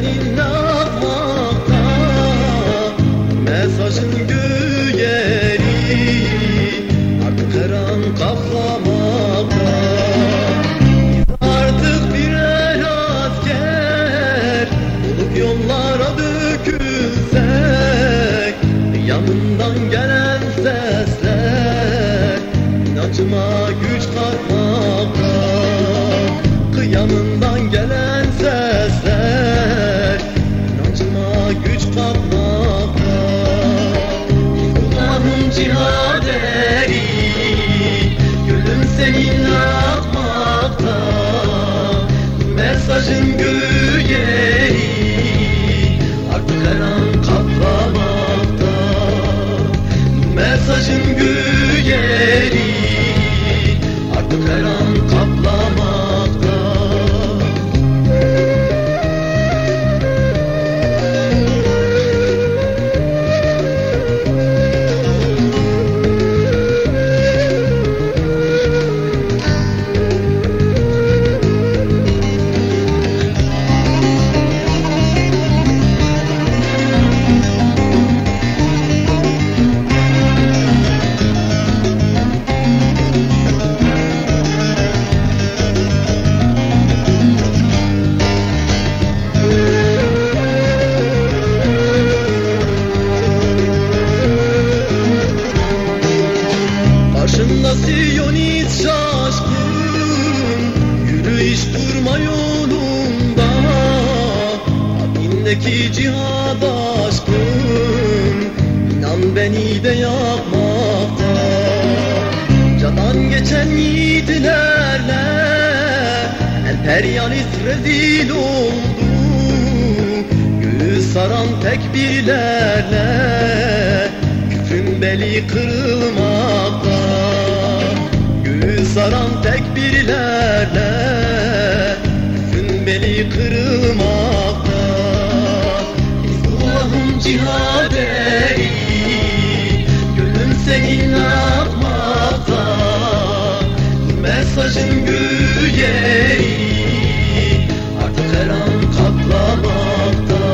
seninle ağlamakta Mesajın güyeri artık her an kaplamakta. Artık birer asker olup yollara dökülsek Yanından gelen sen Mesajın güyeri Artık her an Abindeki cihad aşkın İnan beni de yakmakta Canan geçen yiğitlerle Emperyalist rezil oldu. Göğü saran tekbirlerle Küfrün beli kırılmakta. Göğü saran tekbirlerle Artık her an kaplamakta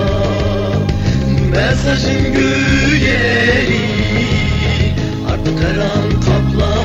Mesajın güyeri Artık her an kaplamakta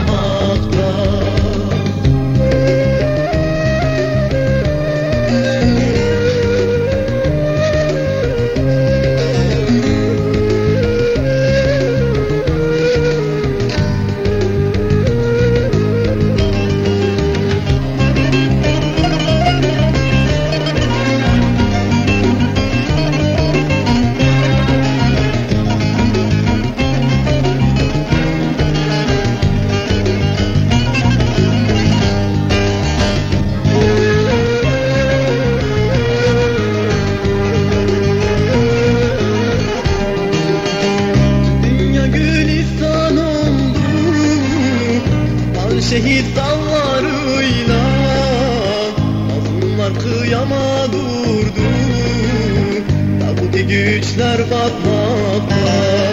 Şehit dallarıyla Mazlumlar kıyama durdu Tabuti güçler batmakta